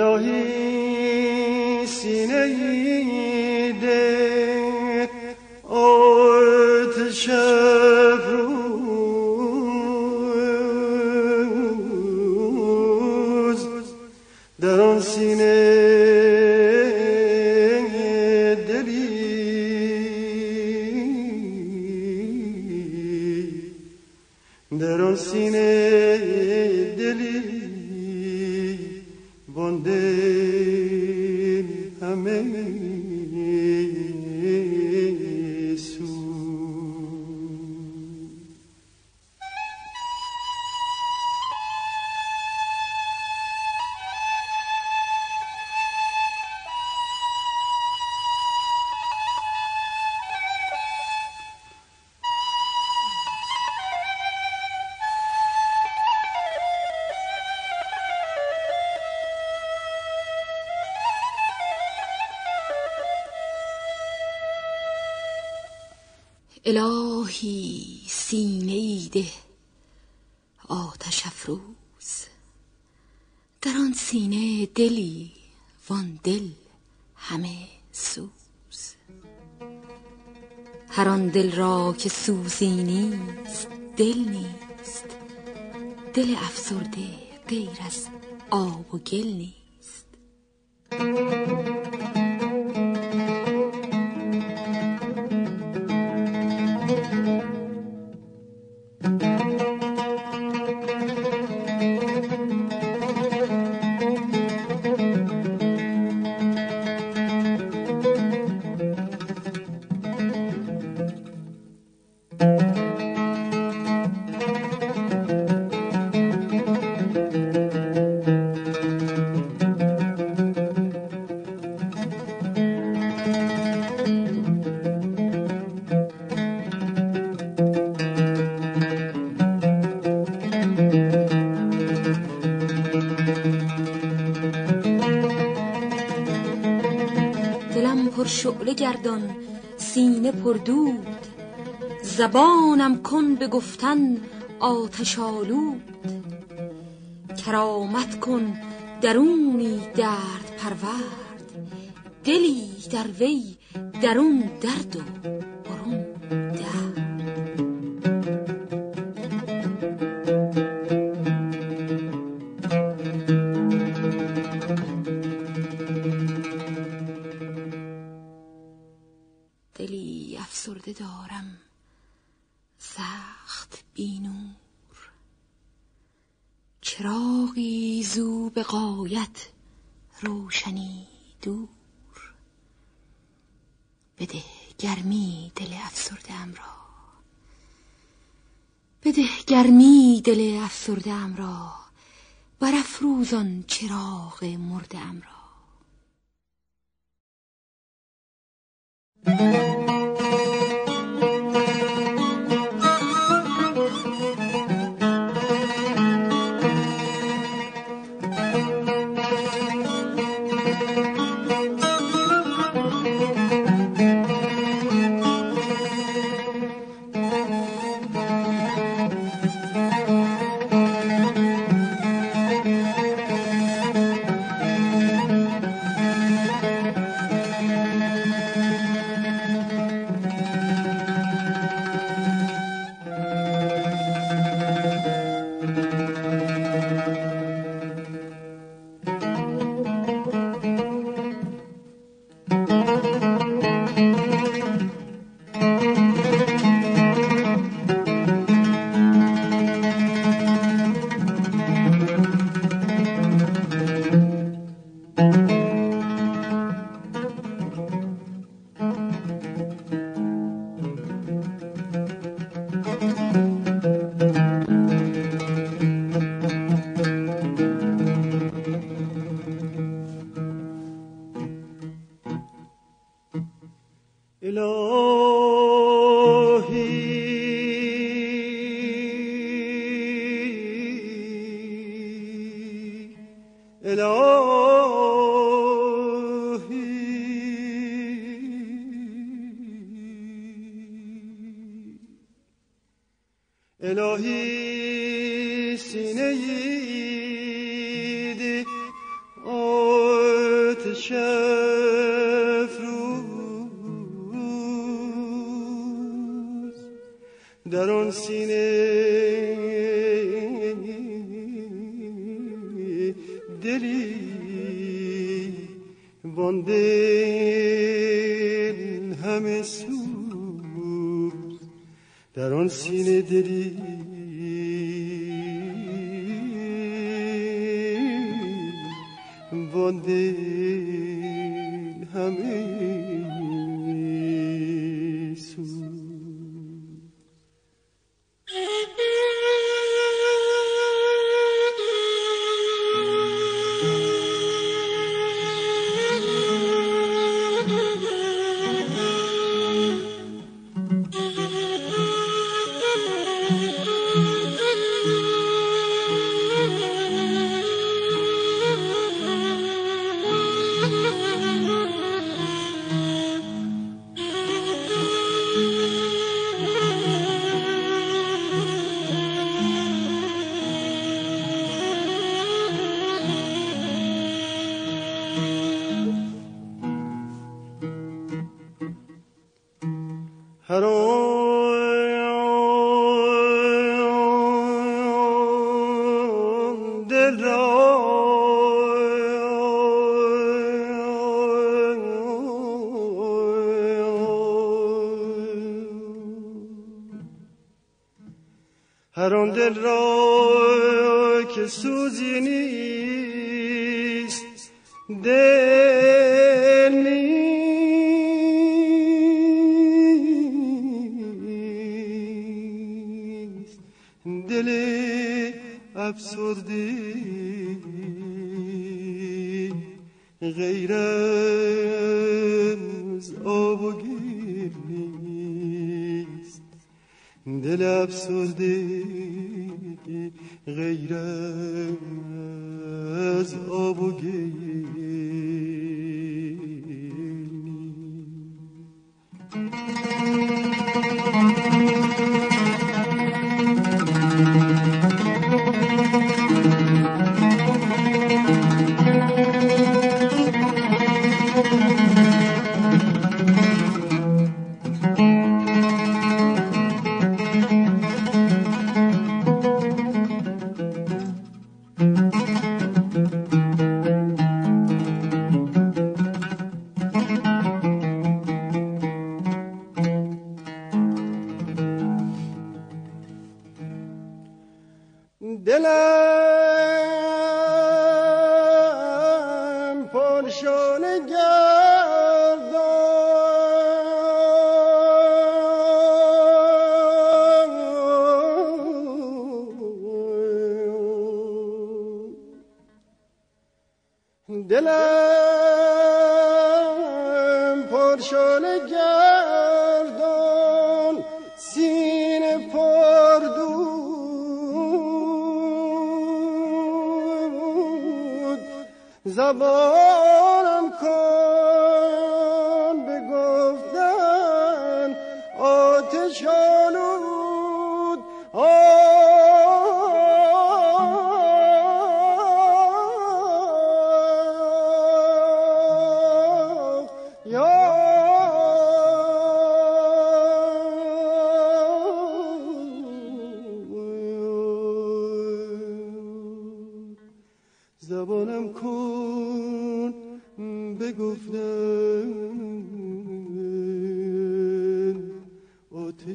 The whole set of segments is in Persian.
الهی سینه ده آتش افروز. در آن سینه در آن سینه الهی سینه ای ده آتش افروز. در آن سینه دلی وان دل همه سوز. هر آن دل را که سوزی نیست دل نیست. دل افسرده غیر از آب و گل نیست. سینه پر دود زبانم کن به گفتن آتش آلود. کرامت کن درونی درد پرورد دلی در وی درون درد و دل افسرده ام را برافروزان چراغ مرده ام را. الهی. الهی. دل همه آن دل را که سوزی نیست دل نیست. دل افسرده غیر از آب و نیست. دل افسرده غیر از آب و دلم پرشان گردان سینه پر دود. زبانم کن.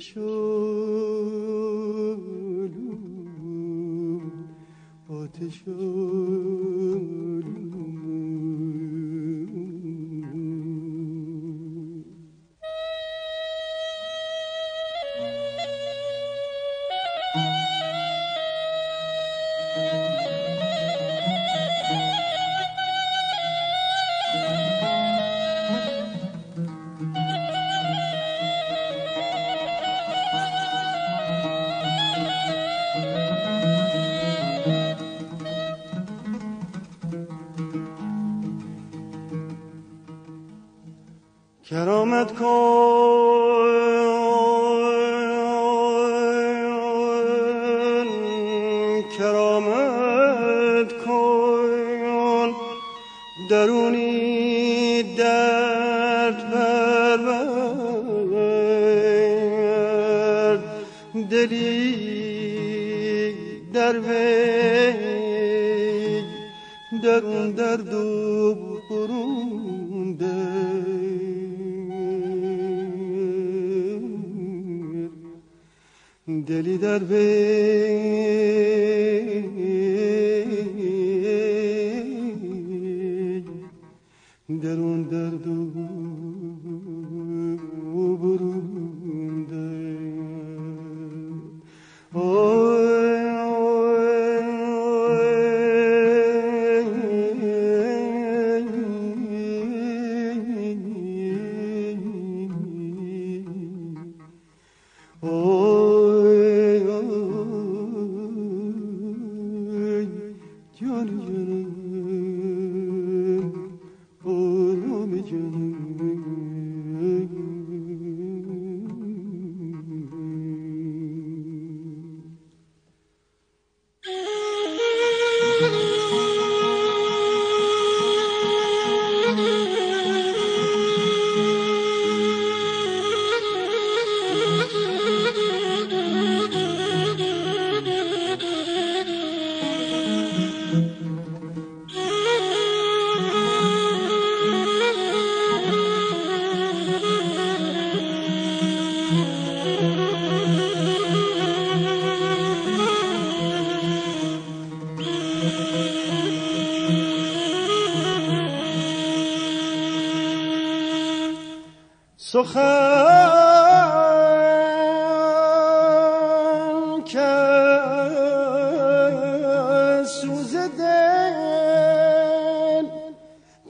آتش آتش کرامت کن. درون درد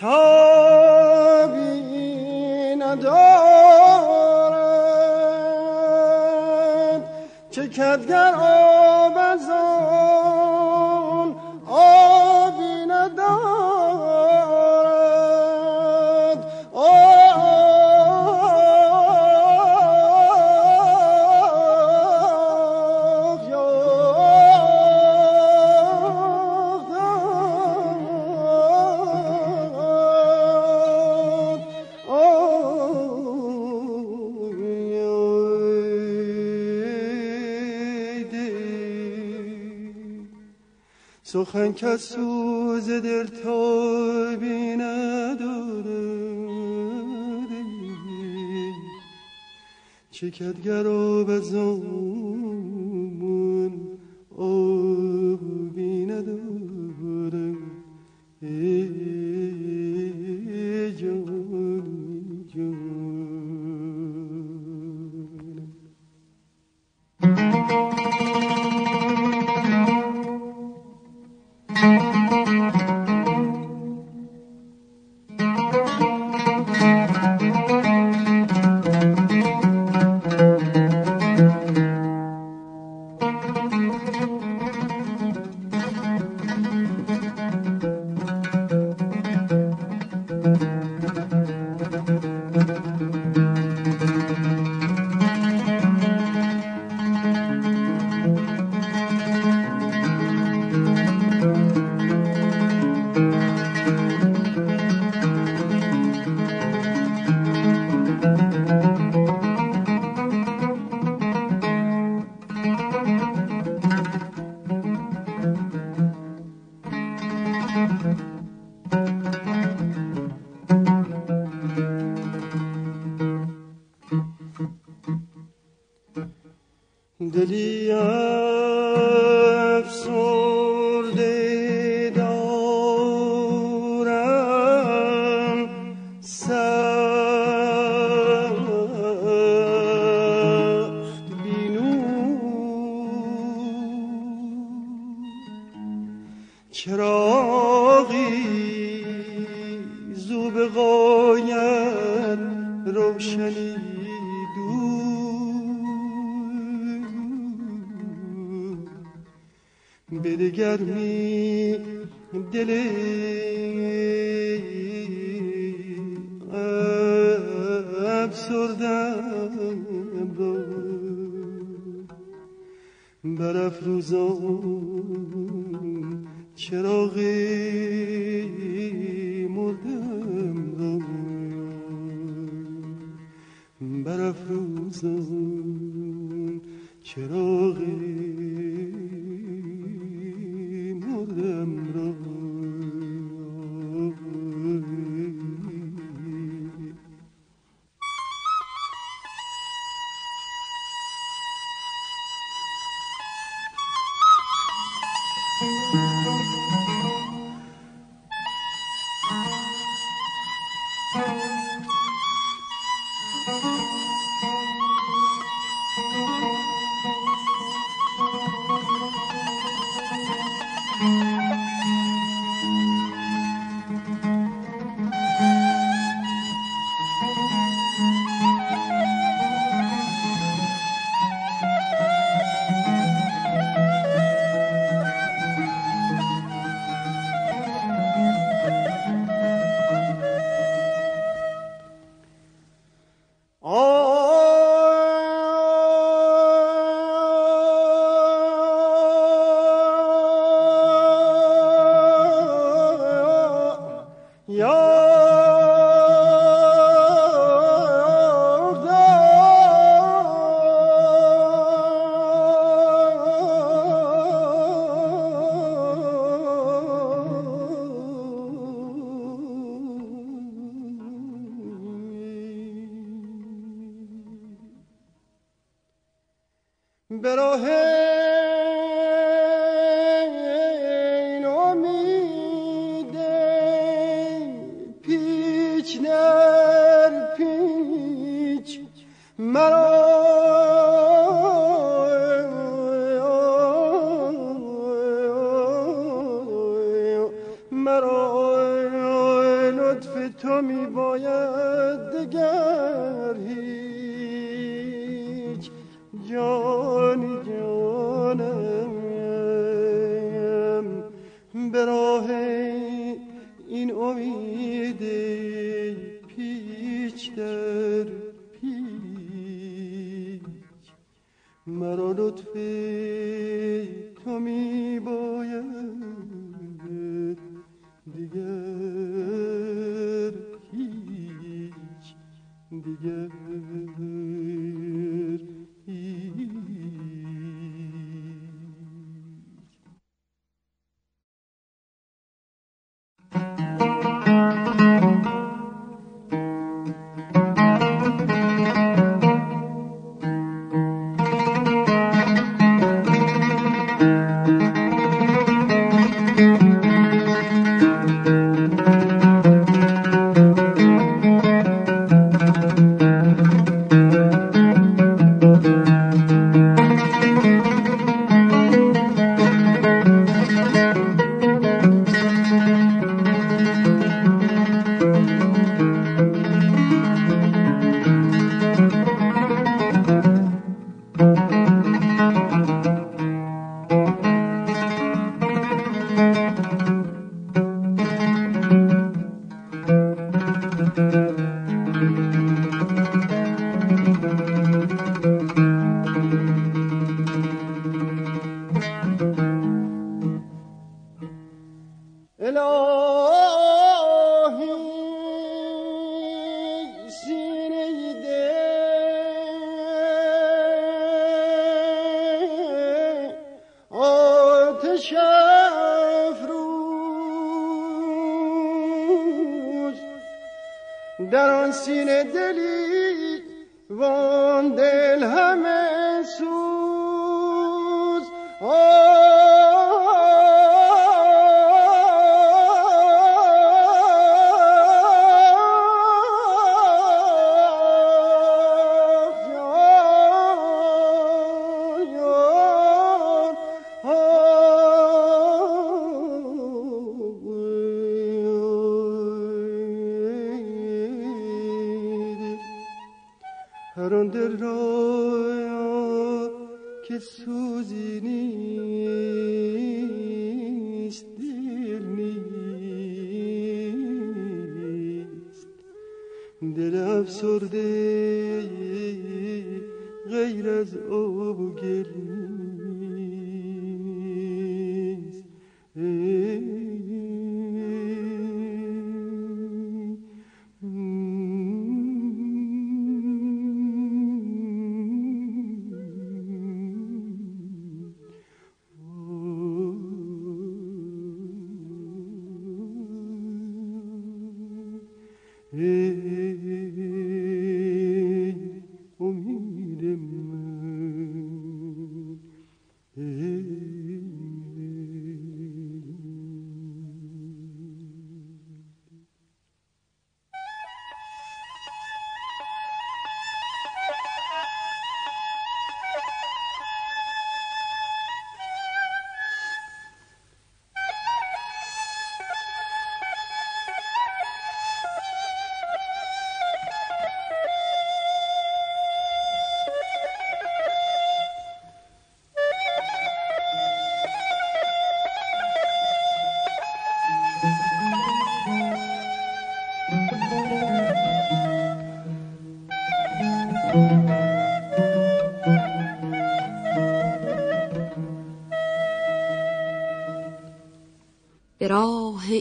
تابی ندارد. چکدگر آب سخن که سوز دل تابی نداره. چکدگر آب از آمون آبی نداره. برافروزان چراغ مردم را برافروزان چراغ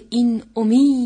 این امید